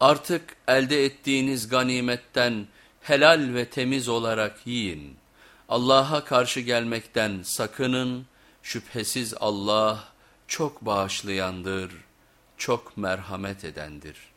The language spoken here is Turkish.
Artık elde ettiğiniz ganimetten helal ve temiz olarak yiyin. Allah'a karşı gelmekten sakının. Şüphesiz Allah çok bağışlayandır, çok merhamet edendir.''